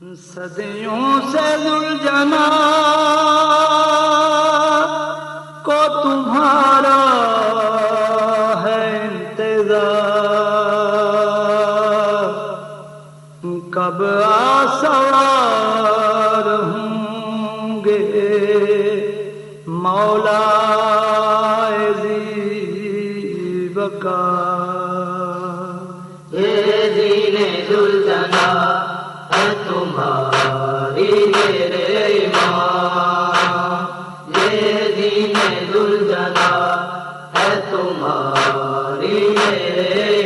صدیوں سے الجنا کو تمہارا ہے انتظار۔ کب آسوار ہوں گے مولا زی بکا دین دلجنا تمہاری میرے ماں یہ دین دلجنا ہے تمہاری میرے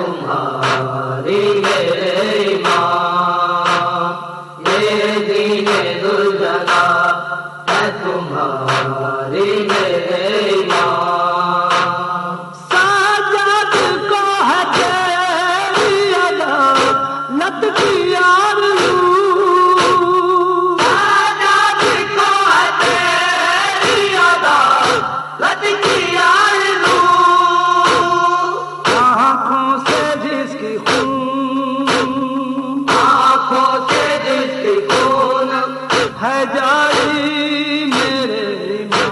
تمہارے ہے جاری میرے ایمان۔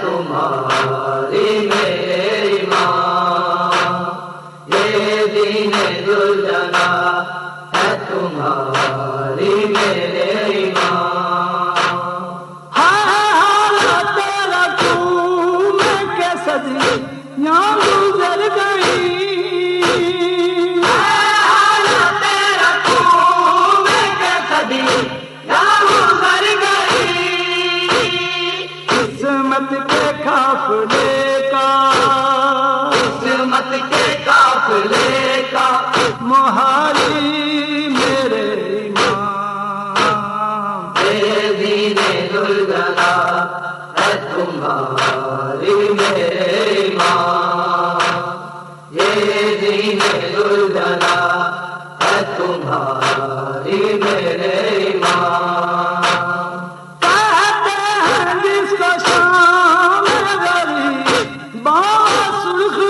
تمہاری میرے ماں یہ دین دلجنا ہے تمہاری میرے ماں تیرا تم کے گزر گئی قسمت کے قافلے کا۔ محالی میرے ایمان۔ تمہاری میرے ماں یہ دین دلجنا ہے تمہاری میرے ماں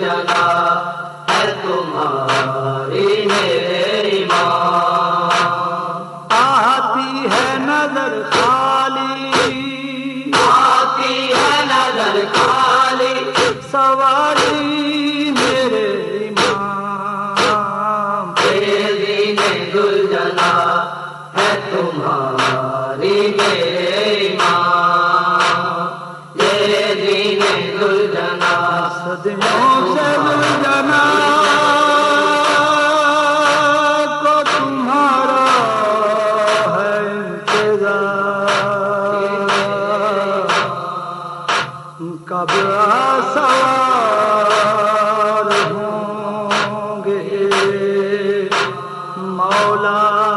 جنا ہے تمہاری میرے ایمان۔ آتی ہے نظر خالی۔ آتی ہے نظر خالی۔ سواری میرے جنا ہے تمہاری میرے مولا